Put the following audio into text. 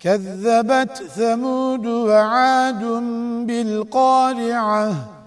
كذبت ثمود وعاد بالقارعة.